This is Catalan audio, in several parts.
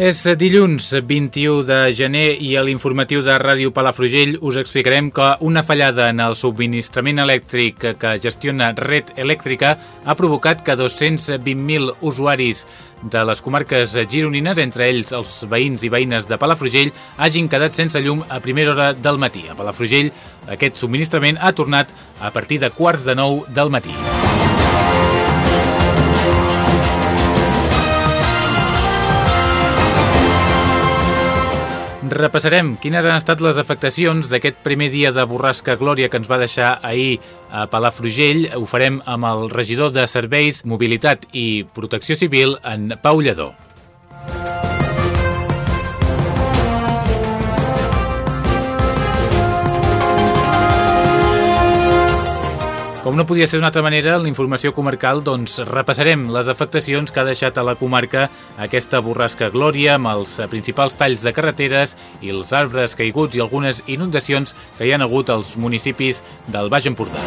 És dilluns 21 de gener i a l'informatiu de Ràdio Palafrugell us explicarem que una fallada en el subministrament elèctric que gestiona Red Elèctrica ha provocat que 220.000 usuaris de les comarques gironines, entre ells els veïns i veïnes de Palafrugell, hagin quedat sense llum a primera hora del matí. A Palafrugell aquest subministrament ha tornat a partir de quarts de nou del matí. Repassarem quines han estat les afectacions d'aquest primer dia de borrasca Glòria que ens va deixar ahir a Palafrugell. Ho farem amb el regidor de Serveis, Mobilitat i Protecció Civil, en Pau Lledó. Com no podia ser d'una altra manera, en la informació comarcal doncs, repassarem les afectacions que ha deixat a la comarca aquesta borrasca Glòria amb els principals talls de carreteres i els arbres caiguts i algunes inundacions que hi han hagut als municipis del Baix Empordà.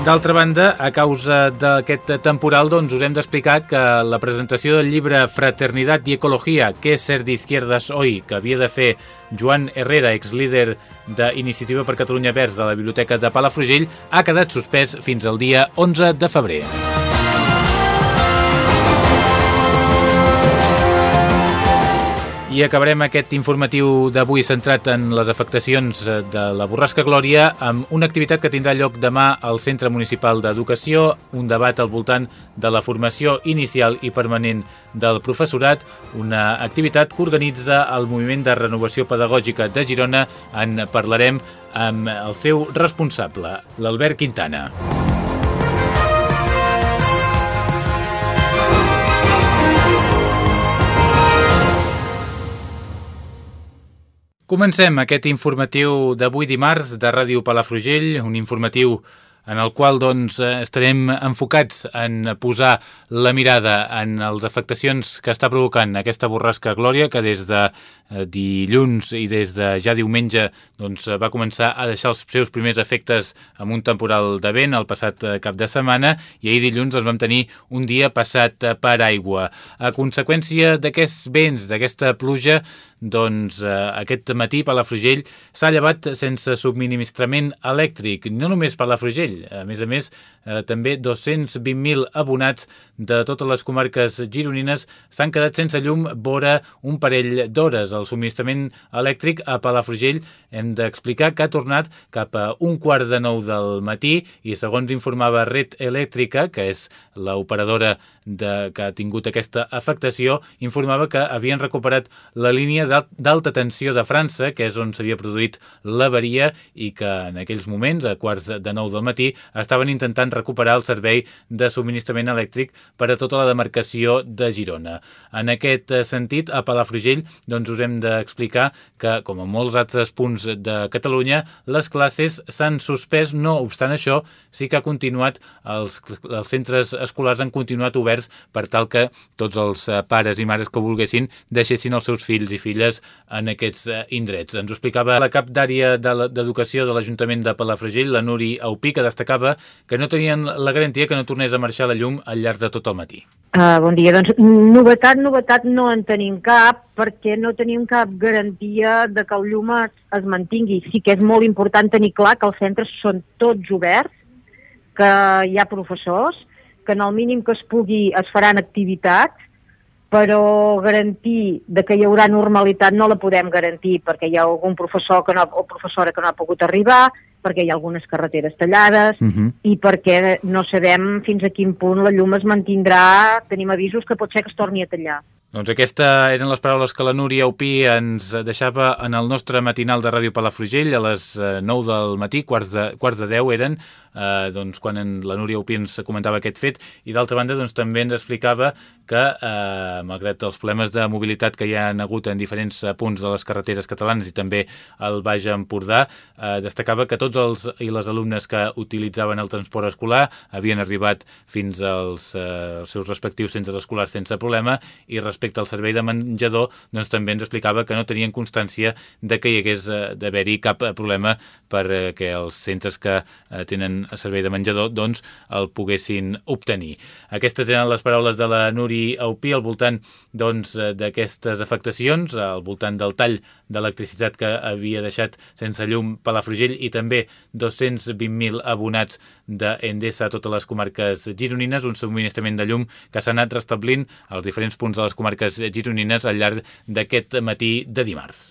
D'altra banda, a causa d'aquest temporal, doncs, us hem d'explicar que la presentació del llibre Fraternidad y Ecología, què és ser d'izquierdas hoy, que havia de fer Joan Herrera, exlíder d'Iniciativa per Catalunya Verds de la Biblioteca de Palafrugell, ha quedat suspès fins al dia 11 de febrer. I acabarem aquest informatiu d'avui centrat en les afectacions de la borrasca Glòria amb una activitat que tindrà lloc demà al Centre Municipal d'Educació, un debat al voltant de la formació inicial i permanent del professorat, una activitat que organitza el Moviment de Renovació Pedagògica de Girona. En parlarem amb el seu responsable, l'Albert Quintana. Comencem aquest informatiu d'avui dimarts de Ràdio Palafrugell, un informatiu en el qual doncs, estarem enfocats en posar la mirada en les afectacions que està provocant aquesta borrasca Glòria, que des de dilluns i des de ja diumenge doncs, va començar a deixar els seus primers efectes amb un temporal de vent el passat cap de setmana i ahir dilluns doncs, vam tenir un dia passat per aigua. A conseqüència d'aquests vents, d'aquesta pluja, doncs eh, aquest matí Palafrugell s'ha llevat sense subministrament elèctric, no només Palafrugell, a més a més eh, també 220.000 abonats de totes les comarques gironines s'han quedat sense llum vora un parell d'hores. El subministrament elèctric a Palafrugell hem d'explicar que ha tornat cap a un quart de nou del matí i segons informava Red Elèctrica, que és l'operadora de, que ha tingut aquesta afectació, informava que havien recuperat la línia d'alta tensió de França, que és on s'havia produït l'averia i que en aquells moments, a quarts de nou del matí, estaven intentant recuperar el servei de subministrament elèctric per a tota la demarcació de Girona. En aquest sentit, a Palafrugell doncs us hem d'explicar que, com en molts altres punts de Catalunya, les classes s'han suspès, no obstant això, sí que ha continuat, els, els centres escolars han continuat oberts per tal que tots els pares i mares que volguessin deixessin els seus fills i filles en aquests indrets. Ens ho explicava la cap d'àrea d'Educació de l'Ajuntament de Palafrugell, la Nuri Aupí, que destacava que no tenien la garantia que no tornés a marxar la llum al llarg de tot el matí. Uh, bon dia. Doncs novetat, novetat no en tenim cap perquè no tenim cap garantia de que el llum es, es mantingui. Sí que és molt important tenir clar que els centres són tots oberts, que hi ha professors, que en el mínim que es pugui es faran activitats, però garantir de que hi haurà normalitat no la podem garantir perquè hi ha algun professor que no, o professora que no ha pogut arribar, perquè hi ha algunes carreteres tallades Uh -huh. i perquè no sabem fins a quin punt la llum es mantindrà, tenim avisos que pot ser que es torni a tallar. Doncs aquestes eren les paraules que la Núria Upí ens deixava en el nostre matinal de Ràdio Palafrugell a les 9 del matí, quarts de, quarts de 10 eren, eh, doncs, quan en la Núria Upí ens comentava aquest fet, i d'altra banda doncs, també ens explicava que, eh, malgrat els problemes de mobilitat que hi ha hagut en diferents punts de les carreteres catalanes i també al Baix Empordà, eh, destacava que tots els i les alumnes que utilitzaven el transport escolar havien arribat fins als, eh, als seus respectius centres escolars sense problema i respecte al servei de menjador doncs també ens explicava que no tenien constància de que hi hagués eh, d'haver-hi cap eh, problema perquè eh, els centres que tenen servei de menjador doncs el poguessin obtenir. Aquestes eren les paraules de la Nuri Aupí al voltant doncs, d'aquestes doncs, afectacions, al voltant del tall d'electricitat que havia deixat sense llum Palafrugell i també 220.000 abonats d'Endesa a totes les comarques gironines, un subministrament de llum que s'ha anat restablint als diferents punts de les comarques gironines al llarg d'aquest matí de dimarts.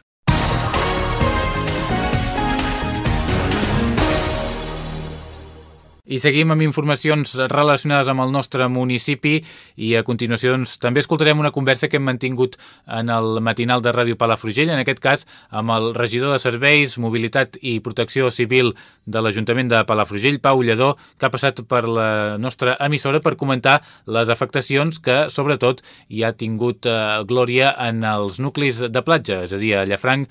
I seguim amb informacions relacionades amb el nostre municipi i a continuació doncs, també escoltarem una conversa que hem mantingut en el matinal de Ràdio Palafrugell, en aquest cas amb el regidor de Serveis, Mobilitat i Protecció Civil de l'Ajuntament de Palafrugell, Pau Lledó, que ha passat per la nostra emissora per comentar les afectacions que, sobretot, hi ha tingut eh, glòria en els nuclis de platja, és a dir, a Llafranc,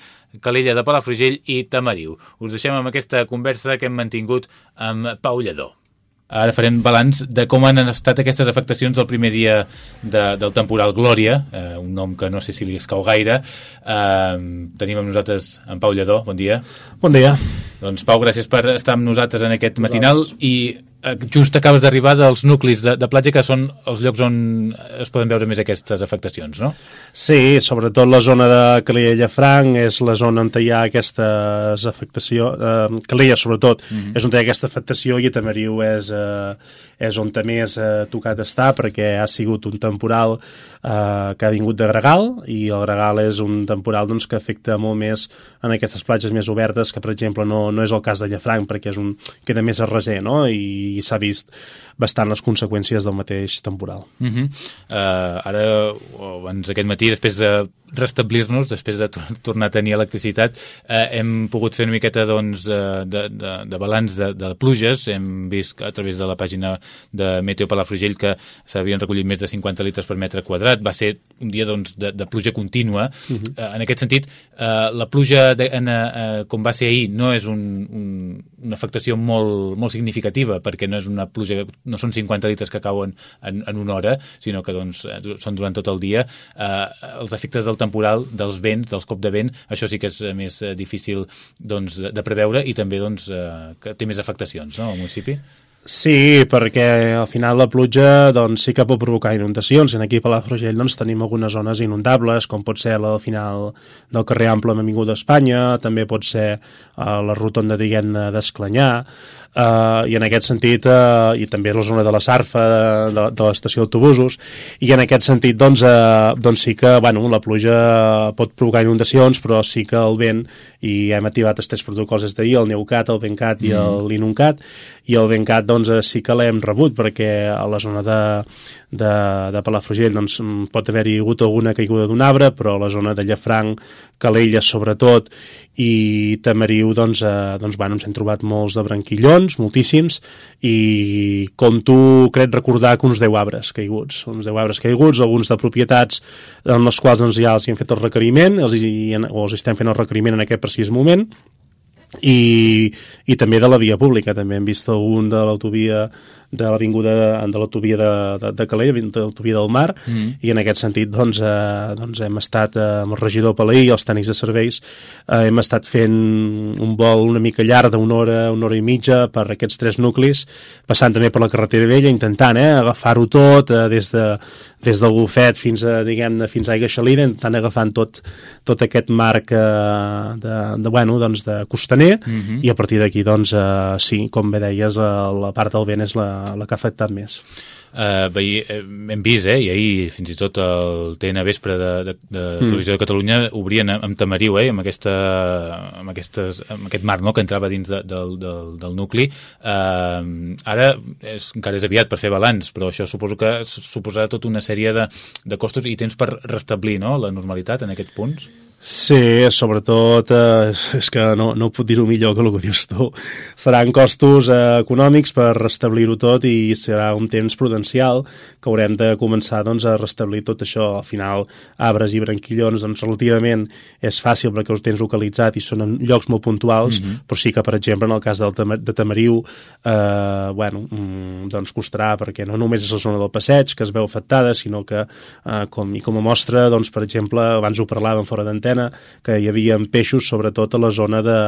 Calella de Palafrugell i Tamariu. Us deixem amb aquesta conversa que hem mantingut amb Pau Lledó. Ara farem balanç de com han estat aquestes afectacions del primer dia de, del temporal Glòria, eh, un nom que no sé si li escau gaire. Eh, tenim amb nosaltres en Pau Lledó, bon dia. Bon dia. Doncs Pau, gràcies per estar amb nosaltres en aquest matinal i just acabes d'arribar dels nuclis de, de platja que són els llocs on es poden veure més aquestes afectacions, no? Sí, sobretot la zona de Calella Franc és la zona on hi ha aquestes afectacions, eh, Calella sobretot mm -hmm. és on hi ha aquesta afectació i Tamariu és, eh, és on més eh, tocat està perquè ha sigut un temporal eh, que ha vingut de Gregal i el Gregal és un temporal doncs, que afecta molt més en aquestes platges més obertes que per exemple no, no és el cas de Llafranc perquè és un, queda més a no? i i s'ha vist bastant les conseqüències del mateix temporal. Uh -huh. uh, ara, abans aquest matí, després de restablir-nos, després de tornar a tenir electricitat, eh, hem pogut fer una miqueta doncs, de, de, de, de balanç de, de pluges. Hem vist a través de la pàgina de Meteo Palafrugell que s'havien recollit més de 50 litres per metre quadrat. Va ser un dia doncs, de, de pluja contínua. Uh -huh. eh, en aquest sentit, eh, la pluja, de, en, eh, com va ser ahir, no és un, un, una afectació molt, molt significativa perquè no és una pluja, no són 50 litres que cauen en, en una hora, sinó que doncs, eh, són durant tot el dia. Eh, els efectes del temporal, dels vents, dels cop de vent, això sí que és més eh, difícil doncs, de, preveure i també doncs, eh, que té més afectacions no, al municipi. Sí, perquè al final la pluja doncs, sí que pot provocar inundacions. En aquí a Palafrugell doncs, tenim algunes zones inundables, com pot ser la final del carrer Ample amb Avinguda Espanya, també pot ser uh, la rotonda d'Esclanyà, uh, i en aquest sentit, uh, i també la zona de la Sarfa, de, de l'estació d'autobusos, i en aquest sentit doncs, uh, doncs sí que bueno, la pluja pot provocar inundacions, però sí que el vent, i hem activat els tres protocols des d'ahir, el Neucat, el Bencat i mm. l'Inuncat, i el Bencat doncs, sí que l'hem rebut perquè a la zona de, de, de Palafrugell doncs, pot haver-hi hagut alguna caiguda d'un arbre, però a la zona de Llafranc, Calella sobretot, i Tamariu doncs, eh, doncs, bueno, ens hem trobat molts de branquillons, moltíssims, i com tu crec recordar que uns 10 arbres caiguts, uns 10 arbres caiguts, alguns de propietats en les quals doncs, ja els hi hem fet el requeriment, els hi, o els estem fent el requeriment en aquest precís moment, i, i també de la via pública. També hem vist algun de l'autovia de l'avinguda de l'autovia de, de, de Calella, de l'autovia del Mar mm. i en aquest sentit doncs, eh, doncs hem estat eh, amb el regidor Palaí i els tècnics de serveis eh, hem estat fent un vol una mica llarg d'una hora, una hora i mitja per aquests tres nuclis, passant també per la carretera vella intentant eh, agafar-ho tot eh, des, de, des del bufet fins a, diguem fins a Aigua Xalina, estan agafant tot, tot aquest marc eh, de, de, bueno, doncs de costaner Mhm. -huh. i a partir d'aquí, doncs, eh, sí, com bé deies, eh, la part del vent és la, la que ha afectat més. Uh, veí, eh, hem vist, eh, i ahir fins i tot el TN Vespre de, de, de mm. Televisió de Catalunya obrien amb Tamariu, eh, amb, aquesta, amb, aquestes, amb aquest mar no, que entrava dins de, del, del, del nucli. Uh, ara és, encara és aviat per fer balanç, però això suposo que suposarà tota una sèrie de, de costos i temps per restablir no, la normalitat en aquests punts. Sí, sobretot, eh, és que no, no puc dir-ho millor que el que dius tu. Seran costos eh, econòmics per restablir-ho tot i serà un temps prudencial que haurem de començar doncs, a restablir tot això. Al final, arbres i branquillons, doncs, relativament és fàcil perquè els tens localitzat i són en llocs molt puntuals, mm -hmm. però sí que, per exemple, en el cas del Tam de Tamariu, eh, bueno, mm, doncs costarà perquè no només és la zona del passeig que es veu afectada, sinó que, eh, com, i com a mostra, doncs, per exemple, abans ho parlàvem fora d'antena, antena que hi havia peixos sobretot a la zona de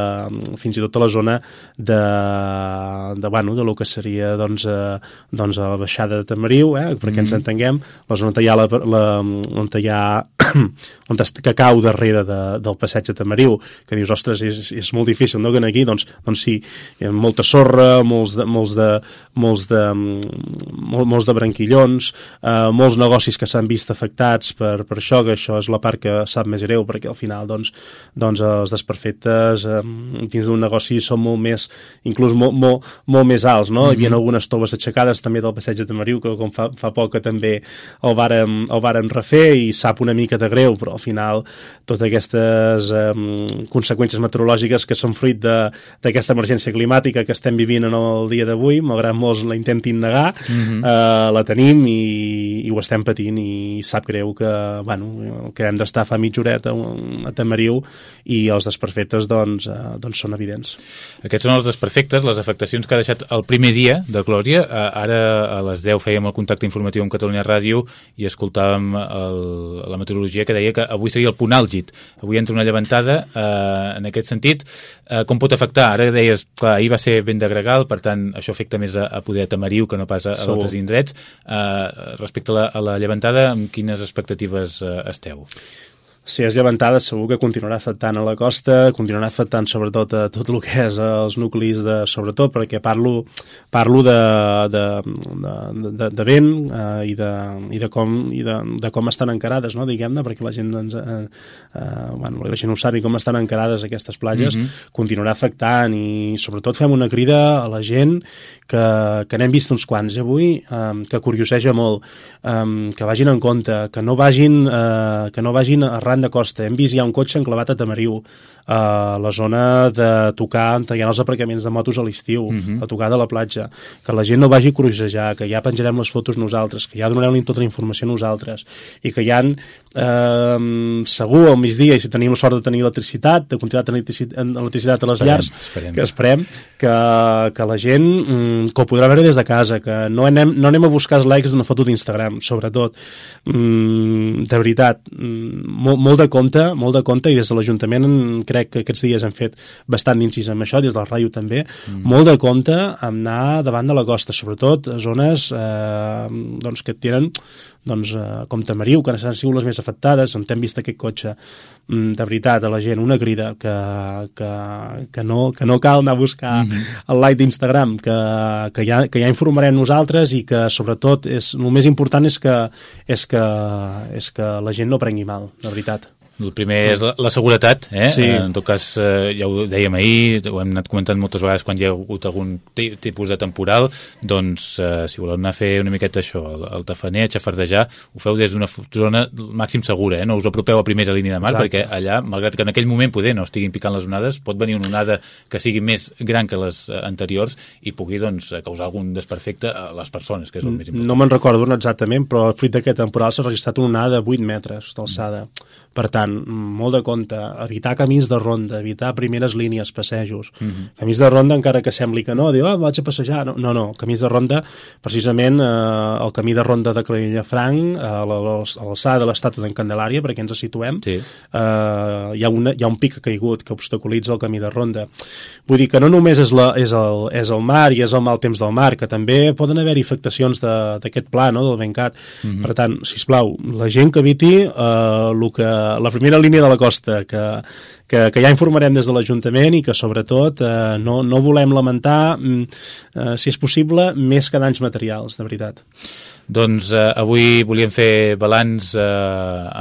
fins i tot a la zona de, de bueno, de lo que seria doncs, eh, doncs a la baixada de Tamariu, eh, perquè mm -hmm. ens entenguem, la zona on hi ha, la, la, on hi ha on que cau darrere de, del passeig de Tamariu, que dius, ostres, és, és molt difícil, no?, que aquí, doncs, doncs sí, hi ha molta sorra, molts de, molts de, molts de, mol, molts de branquillons, eh, molts negocis que s'han vist afectats per, per això, que això és la part que sap més greu, perquè al final, doncs, doncs els desperfectes eh, dins d'un negoci són molt més, inclús molt, molt, molt més alts, no? Mm -hmm. Hi havia algunes toves aixecades també del passeig de Tamariu, que com fa, fa poc que també el vàrem, el vàrem refer i sap una mica de greu, però al final totes aquestes eh, conseqüències meteorològiques que són fruit d'aquesta emergència climàtica que estem vivint en el dia d'avui, malgrat molts la intentin negar, mm -hmm. eh, la tenim i, i ho estem patint i sap greu que, bueno, que hem d'estar fa mitja horeta a Tamariu i els desperfectes doncs, eh, doncs són evidents. Aquests són els desperfectes, les afectacions que ha deixat el primer dia de Glòria. Eh, ara a les 10 fèiem el contacte informatiu amb Catalunya Ràdio i escoltàvem el, la meteorologia que deia que avui seria el punt àlgid. Avui entra una llevantada eh, en aquest sentit. Eh, com pot afectar? Ara deies, clar, ahir va ser vent de gregal, per tant, això afecta més a, a poder a Tamariu que no pas a, a altres indrets. Eh, respecte a la, a la llevantada, amb quines expectatives eh, esteu? Si és llevantada segur que continuarà afectant a la costa, continuarà afectant sobretot a tot el que és els nuclis de, sobretot perquè parlo, parlo de, de, de, de, de vent eh, i, de, i, de com, i de, de com estan encarades, no? diguem-ne, perquè la gent ens, eh, eh, bueno, la gent no sabi com estan encarades aquestes platges, mm -hmm. continuarà afectant i sobretot fem una crida a la gent que, que n'hem vist uns quants avui, eh, que curioseja molt, eh, que vagin en compte, que no vagin, eh, que no vagin arran de costa. Hem vist ja un cotxe enclavat a Tamariu, a la zona de tocar, on hi ha els aparcaments de motos a l'estiu, uh -huh. a tocar de la platja, que la gent no vagi a crucejar, que ja penjarem les fotos nosaltres, que ja donarem tota la informació nosaltres, i que hi ha eh, segur al migdia, i si tenim la sort de tenir electricitat, de continuar tenint electricitat a les esperem, llars, esperem. que esperem que, que la gent mm, que ho podrà veure des de casa, que no anem, no anem a buscar els likes d'una foto d'Instagram, sobretot. Mm, de veritat, mm, molt, molt de compte, molt de compte, i des de l'Ajuntament crec que aquests dies hem fet bastant d'incís amb això, des del ràdio també, mm. molt de compte amb anar davant de la costa, sobretot a zones eh, doncs, que tenen doncs, eh, com Tamariu, que han sigut les més afectades, on hem vist aquest cotxe, mm, de veritat, a la gent, una crida que, que, que, no, que no cal anar a buscar mm -hmm. el like d'Instagram, que, que, ja, que ja informarem nosaltres i que, sobretot, és, el més important és que, és que, és que la gent no prengui mal, de veritat. El primer és la, la seguretat, eh? Sí. En tot cas, eh, ja ho dèiem ahir, ho hem anat comentant moltes vegades quan hi ha hagut algun tipus de temporal, doncs, eh, si voleu anar a fer una miqueta això, el, el tafaner, a xafardejar, ho feu des d'una zona màxim segura, eh? No us apropeu a primera línia de mar, Exacte. perquè allà, malgrat que en aquell moment poder no estiguin picant les onades, pot venir una onada que sigui més gran que les eh, anteriors i pugui, doncs, causar algun desperfecte a les persones, que és el més important. No me'n recordo exactament, però fruit d'aquest temporal s'ha registrat una onada de 8 metres d'alçada. Mm. Per tant, molt de compte, evitar camins de ronda, evitar primeres línies, passejos. Mm -hmm. Camins de ronda, encara que sembli que no, diu, ah, vaig a passejar. No, no, no. camins de ronda, precisament eh, el camí de ronda de Franc, a l'alçada de l'estàtua d'en Candelària, perquè ens situem, sí. eh, hi, ha una, hi ha un pic caigut que obstaculitza el camí de ronda. Vull dir que no només és, la, és, el, és el mar i és el mal temps del mar, que també poden haver-hi afectacions d'aquest pla, no?, del Bencat. Mm -hmm. Per tant, si plau, la gent que habiti eh, el que, la primera línia de la costa, que, que, que ja informarem des de l'Ajuntament i que sobretot eh, no, no volem lamentar, mm, eh, si és possible, més que danys materials, de veritat. Doncs eh, avui volíem fer balanç eh,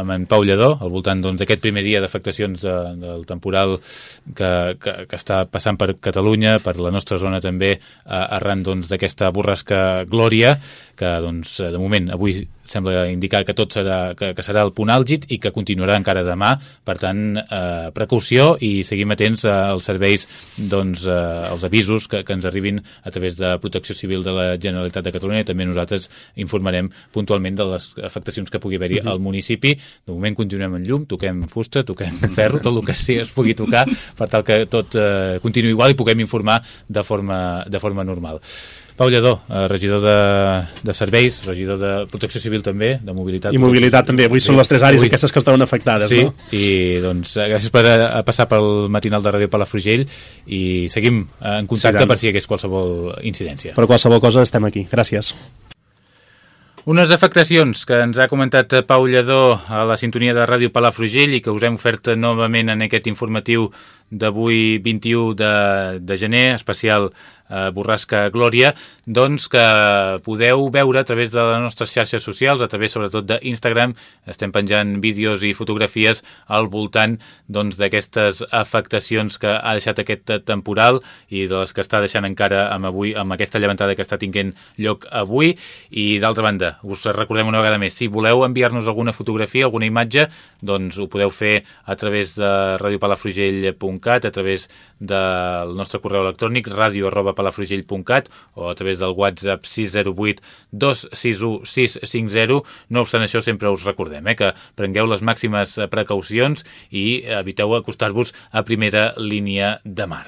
amb en Pau Lledó, al voltant doncs, d'aquest doncs, primer dia d'afectacions de, del temporal que, que, que està passant per Catalunya, per la nostra zona també, eh, arran doncs, d'aquesta doncs, borrasca Glòria, que doncs, de moment avui sembla indicar que tot serà, que, que serà el punt àlgid i que continuarà encara demà. Per tant, eh, precaució i seguim atents als serveis, doncs, eh, als avisos que, que ens arribin a través de Protecció Civil de la Generalitat de Catalunya i també nosaltres informarem puntualment de les afectacions que pugui haver-hi uh -huh. al municipi. De moment continuem en llum, toquem fusta, toquem ferro, tot el que sí es pugui tocar per tal que tot eh, continuï igual i puguem informar de forma, de forma normal. Pau Lledó, eh, regidor de, de serveis, regidor de protecció civil també, de mobilitat. I mobilitat també, avui sí. són les tres àrees avui... aquestes que estaven afectades, sí, no? i doncs eh, gràcies per a, eh, a passar pel matinal de Ràdio Palafrugell i seguim en contacte sí, per si hi hagués qualsevol incidència. Per qualsevol cosa estem aquí, gràcies. Unes afectacions que ens ha comentat Pau Lledó a la sintonia de Ràdio Palafrugell i que us hem ofert novament en aquest informatiu d'avui 21 de, de gener, especial eh, Borrasca Glòria, doncs que podeu veure a través de les nostres xarxes socials, a través sobretot d'Instagram, estem penjant vídeos i fotografies al voltant doncs, d'aquestes doncs, afectacions que ha deixat aquest temporal i de les que està deixant encara amb, avui, amb aquesta llevantada que està tinguent lloc avui. I d'altra banda, us recordem una vegada més, si voleu enviar-nos alguna fotografia, alguna imatge, doncs ho podeu fer a través de radiopalafrugell.cat, a través del nostre correu electrònic radio arroba palafrugell.cat o a través del WhatsApp 608 261 650. No obstant això, sempre us recordem eh, que prengueu les màximes precaucions i eviteu acostar-vos a primera línia de mar.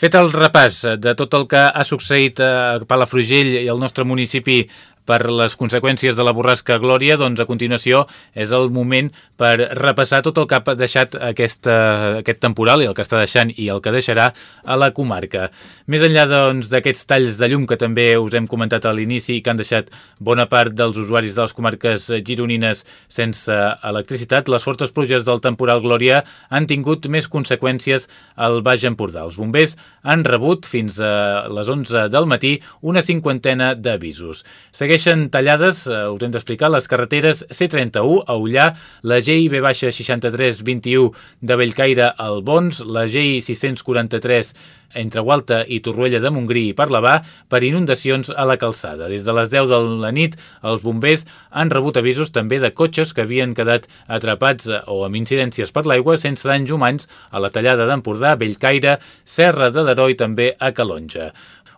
Fet el repàs de tot el que ha succeït a Palafrugell i al nostre municipi per les conseqüències de la borrasca Glòria, doncs a continuació és el moment per repassar tot el que ha deixat aquesta, aquest temporal i el que està deixant i el que deixarà a la comarca. Més enllà doncs, d'aquests doncs, talls de llum que també us hem comentat a l'inici i que han deixat bona part dels usuaris de les comarques gironines sense electricitat, les fortes pluges del temporal Glòria han tingut més conseqüències al Baix Empordà. Els bombers han rebut fins a les 11 del matí una cinquantena d'avisos. Segueix Segueixen tallades, eh, us hem d'explicar, les carreteres C31 a Ullà, la GIB 6321 de Bellcaire al Bons, la GI 643 entre Gualta i Torroella de Montgrí i Parlavà per inundacions a la calçada. Des de les 10 de la nit, els bombers han rebut avisos també de cotxes que havien quedat atrapats o amb incidències per l'aigua sense danys humans a la tallada d'Empordà, Bellcaire, Serra de Daró i també a Calonja.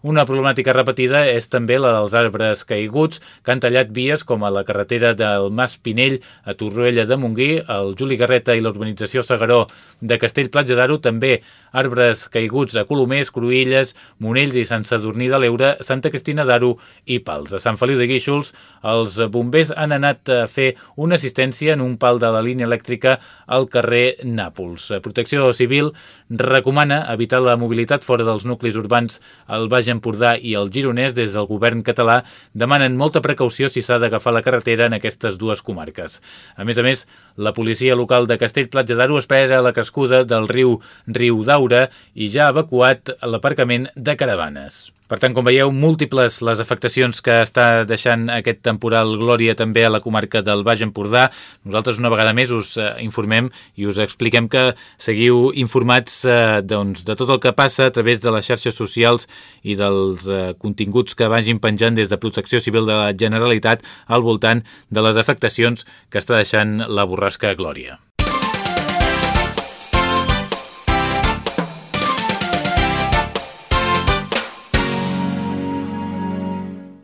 Una problemàtica repetida és també la dels arbres caiguts que han tallat vies com a la carretera del Mas Pinell a Torroella de Montgrí, el Juli Garreta i l'urbanització Segaró de Castell Platja d'Aro, també arbres caiguts a Colomers, Cruïlles, Monells i Sant Sadurní de l'Eure, Santa Cristina d'Aro i Pals. A Sant Feliu de Guíxols, els bombers han anat a fer una assistència en un pal de la línia elèctrica al carrer Nàpols. Protecció Civil recomana evitar la mobilitat fora dels nuclis urbans al Baix Empordà i el Gironès des del govern català demanen molta precaució si s'ha d'agafar la carretera en aquestes dues comarques. A més a més, la policia local de Castell-Platja d'Aro espera la crescuda del riu Riu d'Aura i ja ha evacuat l'aparcament de caravanes. Per tant, com veieu, múltiples les afectacions que està deixant aquest temporal Glòria també a la comarca del Baix Empordà. Nosaltres una vegada més us eh, informem i us expliquem que seguiu informats eh, doncs, de tot el que passa a través de les xarxes socials i dels eh, continguts que vagin penjant des de Protecció Civil de la Generalitat al voltant de les afectacions que està deixant la borrasca Glòria.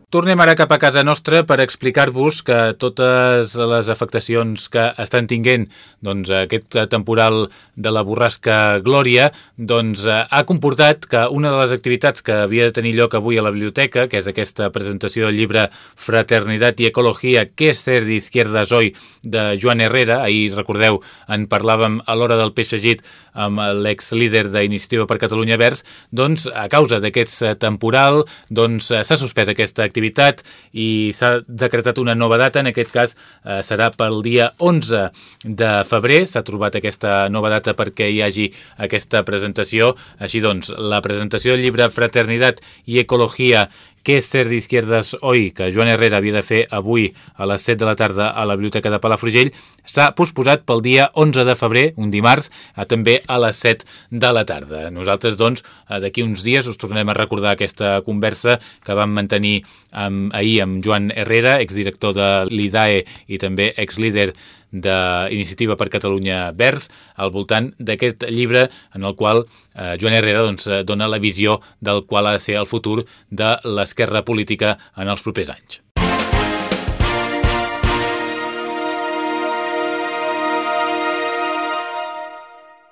Tornem ara cap a casa nostra per explicar-vos que totes les afectacions que estan tinguent doncs, aquest temporal de la borrasca Glòria doncs, ha comportat que una de les activitats que havia de tenir lloc avui a la biblioteca, que és aquesta presentació del llibre Fraternitat i Ecologia, què és ser d'izquierdas hoy, de Joan Herrera, ahir recordeu, en parlàvem a l'hora del peix agit amb l'ex-líder d'Iniciativa per Catalunya Verds, doncs a causa d'aquest temporal doncs s'ha suspès aquesta activitat activitat i s'ha decretat una nova data, en aquest cas eh, serà pel dia 11 de febrer, s'ha trobat aquesta nova data perquè hi hagi aquesta presentació, així doncs la presentació del llibre Fraternitat i Ecologia què és ser d'izquierdes hoy, que Joan Herrera havia de fer avui a les 7 de la tarda a la Biblioteca de Palafrugell, s'ha posposat pel dia 11 de febrer, un dimarts, a, també a les 7 de la tarda. Nosaltres, doncs, d'aquí uns dies us tornem a recordar aquesta conversa que vam mantenir amb, ahir amb Joan Herrera, exdirector de l'IDAE i també exlíder d'Iniciativa per Catalunya Verds al voltant d'aquest llibre en el qual eh, Joan Herrera doncs, eh, dona la visió del qual ha de ser el futur de l'esquerra política en els propers anys.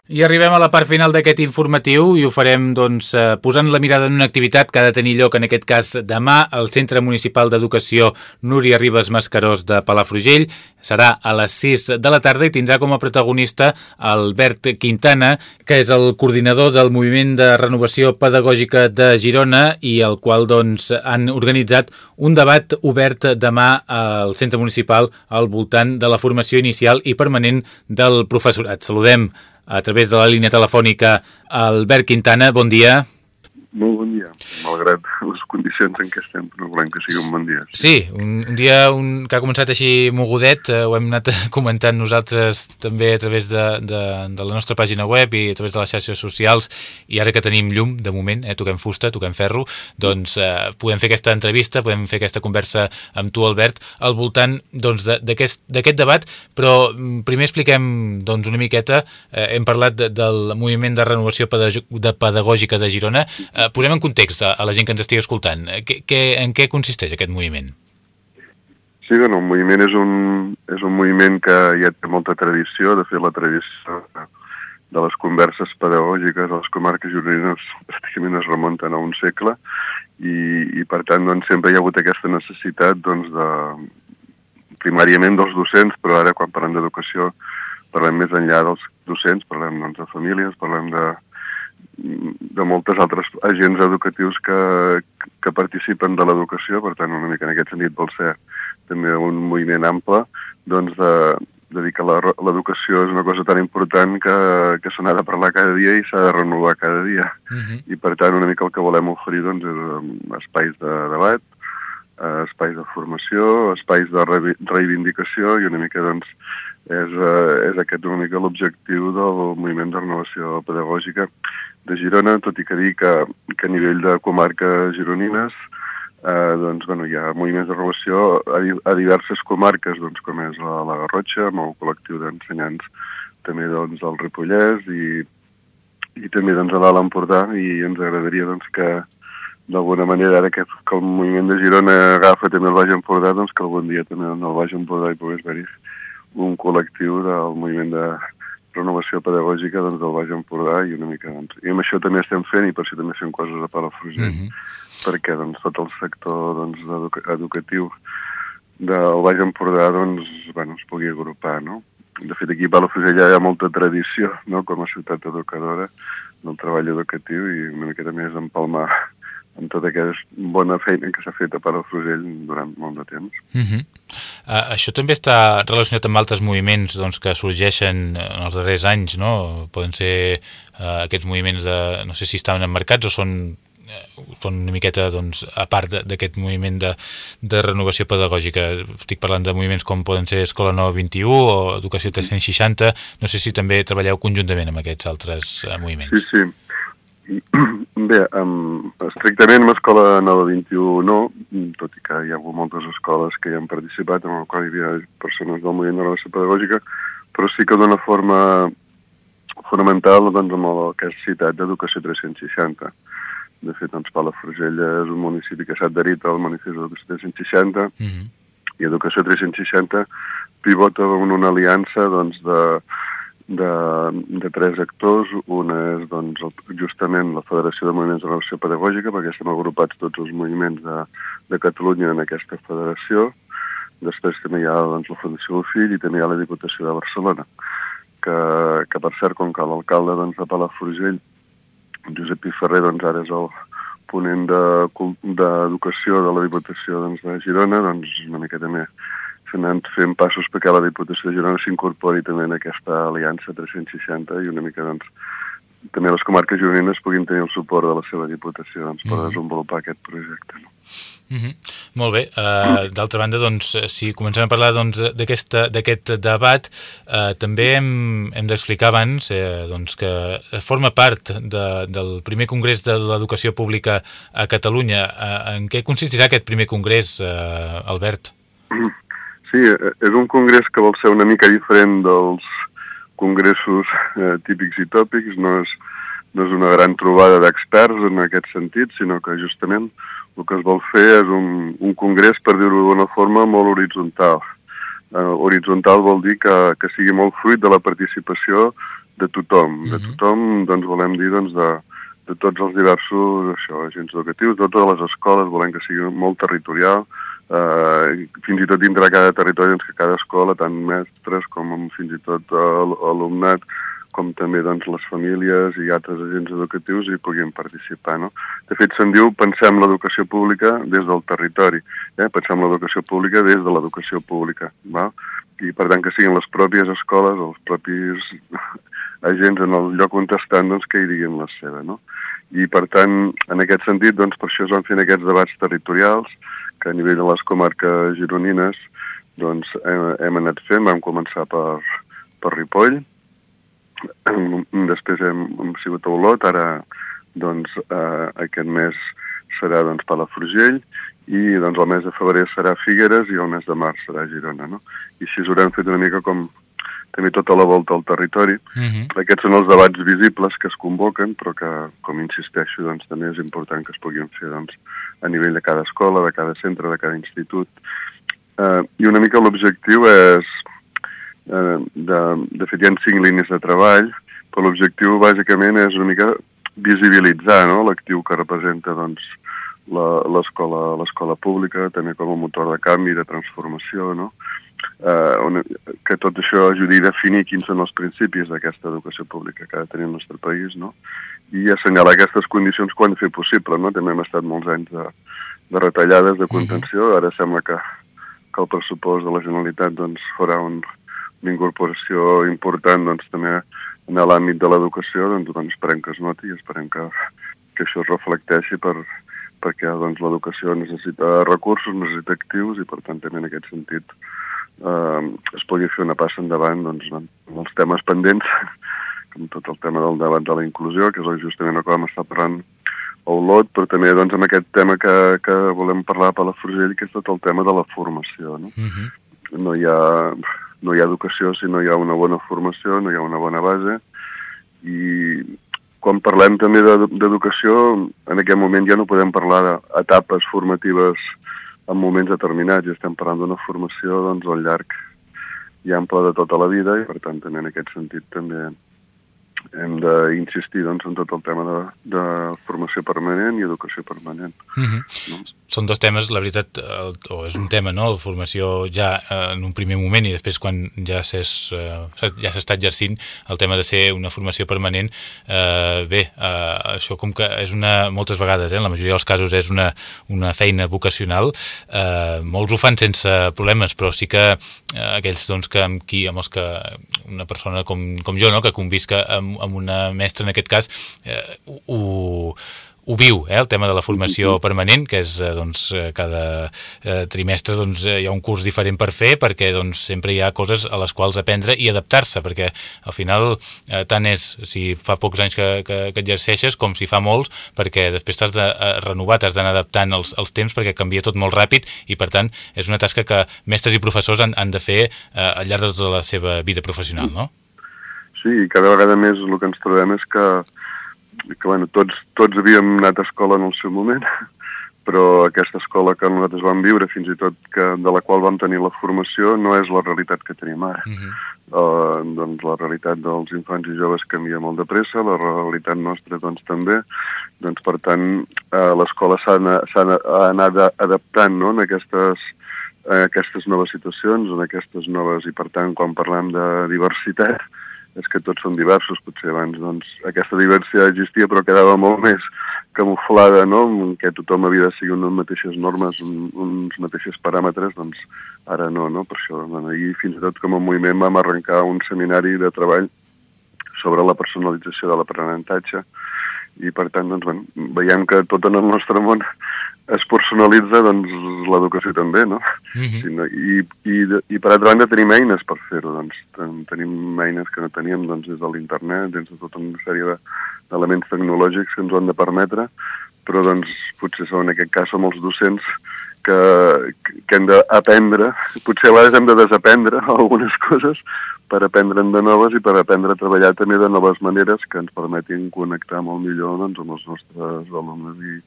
I arribem a la part final d'aquest informatiu i ho farem doncs, eh, posant la mirada en una activitat que ha de tenir lloc en aquest cas demà al Centre Municipal d'Educació Núria Ribes Mascarós de Palafrugell. Serà a les 6 de la tarda i tindrà com a protagonista Albert Quintana, que és el coordinador del Moviment de Renovació Pedagògica de Girona i el qual doncs, han organitzat un debat obert demà al Centre Municipal al voltant de la formació inicial i permanent del professorat. Saludem a través de la línia telefònica Albert Quintana. Bon dia. Molt bon dia, malgrat les condicions en què estem, però volem que sigui un bon dia. Sí, un, un dia un, que ha començat així mogudet, eh, ho hem anat comentant nosaltres també a través de, de, de la nostra pàgina web i a través de les xarxes socials, i ara que tenim llum, de moment, eh, toquem fusta, toquem ferro, doncs eh, podem fer aquesta entrevista, podem fer aquesta conversa amb tu, Albert, al voltant doncs, d'aquest doncs, debat, però mm, primer expliquem doncs, una miqueta, eh, hem parlat de, del moviment de renovació pedagògica de Girona, eh, posem en context a, a la gent que ens estigui escoltant. Eh, que, que, en què consisteix aquest moviment? Sí, bueno, el moviment és un, és un moviment que ja té molta tradició, de fet la tradició de les converses pedagògiques a les comarques gironines pràcticament es remunten a un segle i, i per tant doncs, sempre hi ha hagut aquesta necessitat doncs, de, primàriament dels docents, però ara quan parlem d'educació parlem més enllà dels docents, parlem doncs, de famílies, parlem de, de moltes altres agents educatius que, que participen de l'educació, per tant, una mica en aquest sentit vol ser també un moviment ample, doncs de, de dir que l'educació és una cosa tan important que, que se n'ha de parlar cada dia i s'ha de renovar cada dia. Uh -huh. I per tant, una mica el que volem oferir doncs, és um, espais de debat, eh, espais de formació, espais de re reivindicació i una mica doncs, és, eh, és aquest mica l'objectiu del moviment de renovació pedagògica de Girona, tot i que dir que, que a nivell de comarques gironines eh, doncs, bueno, hi ha moviments de renovació a, a diverses comarques, doncs, com és la, la Garrotxa, amb el col·lectiu d'ensenyants també doncs, del Ripollès i, i també doncs, a l'Alt Empordà i ens agradaria doncs, que d'alguna manera ara que, que el moviment de Girona agafa també el Baix Empordà, doncs que algun dia també el Baix Empordà hi pogués haver un col·lectiu del moviment de renovació pedagògica doncs, del Baix Empordà i una mica, doncs, i amb això també estem fent i per això també fem coses a Palafrugell, mm -hmm. perquè doncs, tot el sector doncs, educa educatiu del Baix Empordà doncs, bueno, es pugui agrupar, no? De fet, aquí a Palafrugell ja hi ha molta tradició, no?, com a ciutat educadora del treball educatiu i una mica també és empalmar amb tota aquesta bona feina que s'ha fet a Palafrugell durant molt de temps. Uh -huh. uh, això també està relacionat amb altres moviments doncs, que sorgeixen en els darrers anys, no? Poden ser uh, aquests moviments de... no sé si estaven emmarcats o són uh, són una miqueta doncs, a part d'aquest moviment de, de renovació pedagògica. Estic parlant de moviments com poden ser Escola 921 o Educació 360. No sé si també treballeu conjuntament amb aquests altres uh, moviments. Sí, sí. Bé, um, estrictament amb Escola Nova 21 no, tot i que hi ha hagut moltes escoles que hi han participat, en el qual hi havia persones del moviment de la base pedagògica, però sí que d'una forma fonamental doncs, amb el que és citat d'Educació 360. De fet, doncs, Palafrugell és un municipi que s'ha adherit al manifest d'Educació 360 mm -hmm. i Educació 360 pivota en una aliança doncs, de, de, de tres actors. Una és doncs, justament la Federació de Moviments de Relació Pedagògica, perquè estem agrupats tots els moviments de, de Catalunya en aquesta federació. Després també hi ha doncs, la Fundació Fill i també hi ha la Diputació de Barcelona, que, que per cert, com que l'alcalde doncs, de Palafrugell Josep Piferrer doncs, ara és el ponent d'Educació de, de la Diputació doncs, de Girona, doncs una mica també anat fent passos perquè la Diputació de Girona s'incorpori també en aquesta aliança 360 i una mica doncs, també les comarques gironines puguin tenir el suport de la seva Diputació doncs, per mm. desenvolupar aquest projecte. No? Mm -hmm. Molt bé. Uh, D'altra banda, doncs, si comencem a parlar doncs, d'aquest doncs, debat, uh, també hem, hem d'explicar abans eh, doncs, que forma part de, del primer congrés de l'educació pública a Catalunya. Uh, en què consistirà aquest primer congrés, uh, Albert? Sí, és un congrés que vol ser una mica diferent dels congressos eh, típics i tòpics, no és, no és una gran trobada d'experts en aquest sentit, sinó que justament el que es vol fer és un, un congrés, per dir-ho d'una forma, molt horitzontal. Uh, horitzontal vol dir que, que sigui molt fruit de la participació de tothom. De mhm. tothom, doncs, volem dir, doncs, de, de tots els diversos això, agents educatius, de totes les escoles, volem que sigui molt territorial, eh, fins i tot dintre de cada territori, doncs, que cada escola, tant mestres com fins i tot alumnat, com també doncs, les famílies i altres agents educatius hi puguin participar. No? De fet, se'n diu pensem l'educació pública des del territori, eh? pensem l'educació pública des de l'educació pública. Val? I per tant que siguin les pròpies escoles, els propis agents en el lloc on estan, doncs, que hi diguin la seva. No? I per tant, en aquest sentit, doncs, per això es van fent aquests debats territorials, que a nivell de les comarques gironines doncs, hem, hem anat fent, vam començar per, per Ripoll, Després hem, hem sigut a Olot, ara doncs, eh, aquest mes serà doncs, Palafrugell i doncs, el mes de febrer serà Figueres i el mes de març serà Girona. No? I així us haurem fet una mica com també tota la volta al territori. Uh mhm. -huh. Aquests són els debats visibles que es convoquen, però que, com insisteixo, doncs, també és important que es puguin fer doncs, a nivell de cada escola, de cada centre, de cada institut. Eh, I una mica l'objectiu és Eh, de, de fet, hi ha cinc línies de treball, però l'objectiu bàsicament és una mica visibilitzar no? l'actiu que representa doncs, l'escola pública, també com a motor de canvi, de transformació, no? Eh, on, que tot això ajudi a definir quins són els principis d'aquesta educació pública que ha de tenir el nostre país, no? i assenyalar aquestes condicions quan fer possible. No? També hem estat molts anys de, de retallades, de contenció, ara sembla que, que el pressupost de la Generalitat doncs, farà un, una incorporació important doncs, també en l'àmbit de l'educació, doncs, doncs esperem que es noti i esperem que, que això es reflecteixi per, perquè doncs, l'educació necessita recursos, necessita actius i per tant també en aquest sentit eh, es pugui fer una passa endavant doncs, en els temes pendents, com tot el tema del debat de la inclusió, que és justament el que vam estar parlant a Olot, però també doncs, amb aquest tema que, que volem parlar a Palafrugell, que és tot el tema de la formació. No, uh -huh. no hi ha no hi ha educació si no hi ha una bona formació, no hi ha una bona base, i quan parlem també d'educació, en aquest moment ja no podem parlar d'etapes formatives en moments determinats, ja estem parlant d'una formació doncs, al llarg i ample de tota la vida i per tant també en aquest sentit també hem d'insistir doncs, en tot el tema de, de formació permanent i educació permanent. Mhm. -huh. no? Són dos temes, la veritat, el, o és un tema, no?, la formació ja eh, en un primer moment i després quan ja s'és eh, ja s'està exercint el tema de ser una formació permanent, eh, bé, eh, això com que és una, moltes vegades, eh, en la majoria dels casos és una, una feina vocacional, eh, molts ho fan sense problemes, però sí que eh, aquells doncs, que amb qui, amb els que una persona com, com jo, no?, que convisca amb amb, una mestra, en aquest cas, eh, ho, ho viu, eh, el tema de la formació permanent, que és eh, doncs, eh, cada eh, trimestre doncs, hi ha un curs diferent per fer, perquè doncs, sempre hi ha coses a les quals aprendre i adaptar-se, perquè al final eh, tant és si fa pocs anys que, que, que exerceixes com si fa molts, perquè després t'has de renovar, t'has d'anar adaptant els, els temps perquè canvia tot molt ràpid i per tant és una tasca que mestres i professors han, han de fer eh, al llarg de tota la seva vida professional, no? Sí, cada vegada més el que ens trobem és que que bueno, tots, tots havíem anat a escola en el seu moment, però aquesta escola que nosaltres vam viure, fins i tot que de la qual vam tenir la formació, no és la realitat que tenim ara. Uh -huh. uh, doncs la realitat dels infants i joves canvia molt de pressa, la realitat nostra doncs també. Doncs per tant, uh, l'escola s'ha anat adaptant no, en aquestes en aquestes noves situacions, en aquestes noves, i per tant, quan parlem de diversitat, és que tots són diversos, potser abans doncs, aquesta diversitat existia però quedava molt més camuflada, no?, què tothom havia de seguir unes mateixes normes, un, uns mateixos paràmetres, doncs ara no, no? Per això, bueno, ahir fins i tot com a moviment vam arrencar un seminari de treball sobre la personalització de l'aprenentatge i per tant, doncs, bueno, veiem que tot en el nostre món es personalitza doncs, l'educació també, no? Uh mhm. -huh. I, i, I per altra banda tenim eines per fer-ho, doncs ten, tenim eines que no teníem doncs, des de l'internet, des de tota una sèrie d'elements de, tecnològics que ens ho han de permetre, però doncs potser són en aquest cas som els docents que, que hem d'aprendre, potser a vegades hem de desaprendre algunes coses per aprendre'n de noves i per aprendre a treballar també de noves maneres que ens permetin connectar molt millor doncs, amb els nostres alumnes i,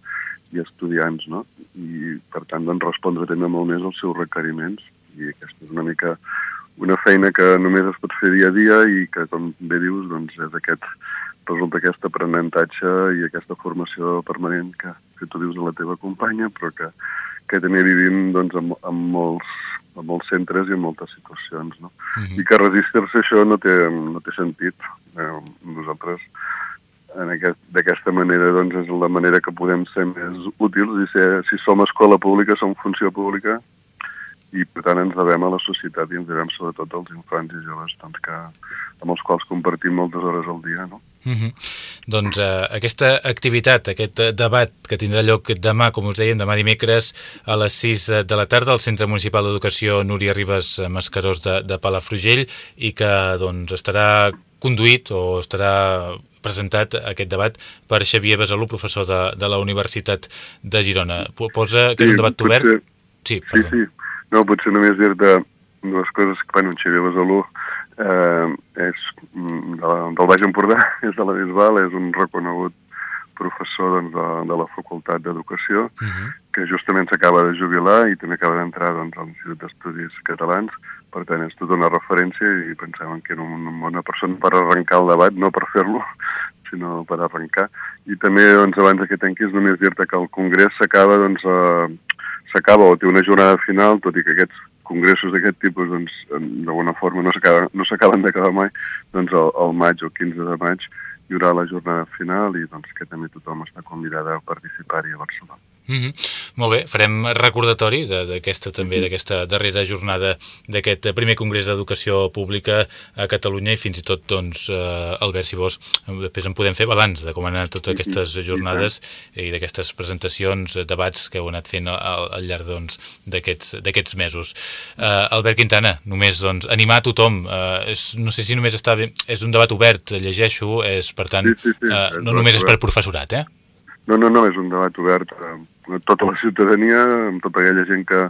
i estudiants, no? I, per tant, doncs, respondre també molt més als seus requeriments. I aquesta és una mica una feina que només es pot fer dia a dia i que, com bé dius, doncs, és aquest, resulta aquest aprenentatge i aquesta formació permanent que, que tu dius a la teva companya, però que, que també vivim doncs, en, en, molts, en molts centres i en moltes situacions. No? Uh -huh. I que resistir-se això no té, no té sentit. Eh, nosaltres d'aquesta manera doncs, és la manera que podem ser més útils i ser, si som escola pública, som funció pública i per tant ens devem a la societat i ens devem sobretot als infants i joves doncs, que, amb els quals compartim moltes hores al dia. No? Mm -hmm. Doncs eh, aquesta activitat, aquest debat que tindrà lloc demà, com us dèiem, demà dimecres a les 6 de la tarda al Centre Municipal d'Educació Núria Ribes Mascarós de, de Palafrugell i que doncs, estarà conduït o estarà presentat aquest debat per Xavier Besalú, professor de, de la Universitat de Girona. Posa que sí, és un debat potser, obert? Sí, sí, sí. No, potser només dir-te dues coses que, bueno, Xavier Besalú eh, és mm, de la, del Baix Empordà, és de la Bisbal, és un reconegut professor doncs, de, de la Facultat d'Educació, uh mhm. -huh. que justament s'acaba de jubilar i també acaba d'entrar doncs, a l'Institut d'Estudis Catalans, per tant, és tota una referència i pensàvem que era una bona persona per arrencar el debat, no per fer-lo, sinó per arrencar. I també, doncs, abans que tanquis, només dir-te que el Congrés s'acaba, doncs, eh, s'acaba o té una jornada final, tot i que aquests congressos d'aquest tipus, doncs, d'alguna forma no s'acaben no d'acabar mai, doncs el, el maig o 15 de maig hi haurà la jornada final i doncs que també tothom està convidat a participar-hi a Barcelona. Mm -hmm. Molt bé, farem recordatori d'aquesta també, mm -hmm. d'aquesta darrera jornada d'aquest primer Congrés d'Educació Pública a Catalunya i fins i tot, doncs, eh, Albert, si vols, després en podem fer balanç de com han anat totes aquestes jornades i d'aquestes presentacions, debats que heu anat fent al, al llarg d'aquests doncs, mesos. Eh, Albert Quintana, només doncs, animar a tothom, eh, és, no sé si només està bé, és un debat obert, llegeixo, és per tant, sí, sí, sí, eh, no només és per professorat, eh? No, no, no, és un debat obert a tota la ciutadania, amb tota aquella gent que,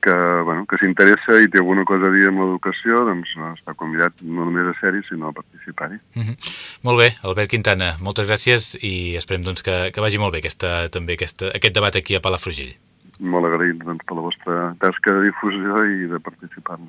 que, bueno, que s'interessa i té alguna cosa a dir amb l'educació, doncs està convidat no només a ser-hi, sinó a participar-hi. Mm -hmm. Molt bé, Albert Quintana, moltes gràcies i esperem doncs, que, que vagi molt bé aquesta, també aquesta, aquest debat aquí a Palafrugell. Molt agraït doncs, per la vostra tasca de difusió i de participar-ne.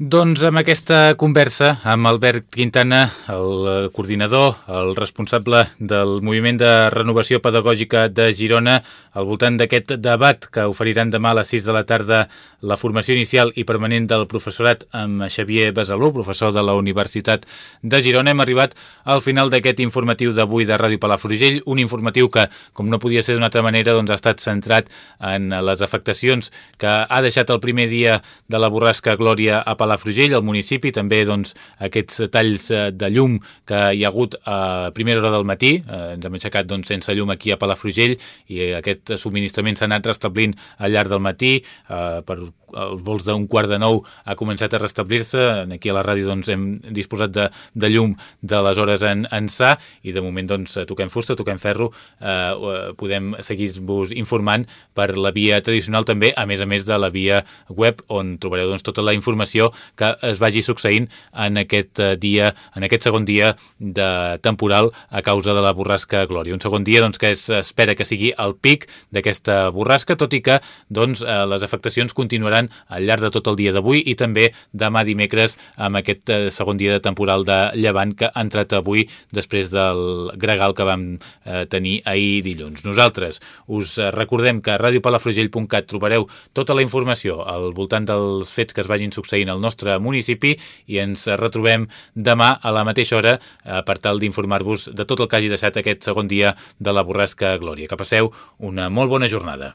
Doncs amb aquesta conversa amb Albert Quintana, el coordinador, el responsable del Moviment de Renovació Pedagògica de Girona, al voltant d'aquest debat que oferiran demà a les 6 de la tarda la formació inicial i permanent del professorat amb Xavier Besalú, professor de la Universitat de Girona. Hem arribat al final d'aquest informatiu d'avui de Ràdio Palafrugell, un informatiu que, com no podia ser d'una altra manera, doncs, ha estat centrat en les afectacions que ha deixat el primer dia de la borrasca Glòria a Palafrugell Palafrugell, al municipi, també doncs, aquests talls eh, de llum que hi ha hagut a primera hora del matí, eh, ens hem aixecat doncs, sense llum aquí a Palafrugell i aquest subministrament s'ha anat restablint al llarg del matí eh, per els vols d'un quart de nou ha començat a restablir-se. Aquí a la ràdio doncs, hem disposat de, de llum de les hores en, en sa i de moment doncs, toquem fusta, toquem ferro, eh, podem seguir-vos informant per la via tradicional també, a més a més de la via web on trobareu doncs, tota la informació que es vagi succeint en aquest eh, dia, en aquest segon dia de temporal a causa de la borrasca Glòria. Un segon dia doncs, que es espera que sigui el pic d'aquesta borrasca, tot i que doncs, eh, les afectacions continuaran al llarg de tot el dia d'avui i també demà dimecres amb aquest eh, segon dia de temporal de llevant que ha entrat avui després del gregal que vam eh, tenir ahir dilluns. Nosaltres us recordem que a radiopalafrugell.cat trobareu tota la informació al voltant dels fets que es vagin succeint al nostre municipi i ens retrobem demà a la mateixa hora eh, per tal d'informar-vos de tot el que hagi deixat aquest segon dia de la borrasca Glòria. Que passeu una molt bona jornada.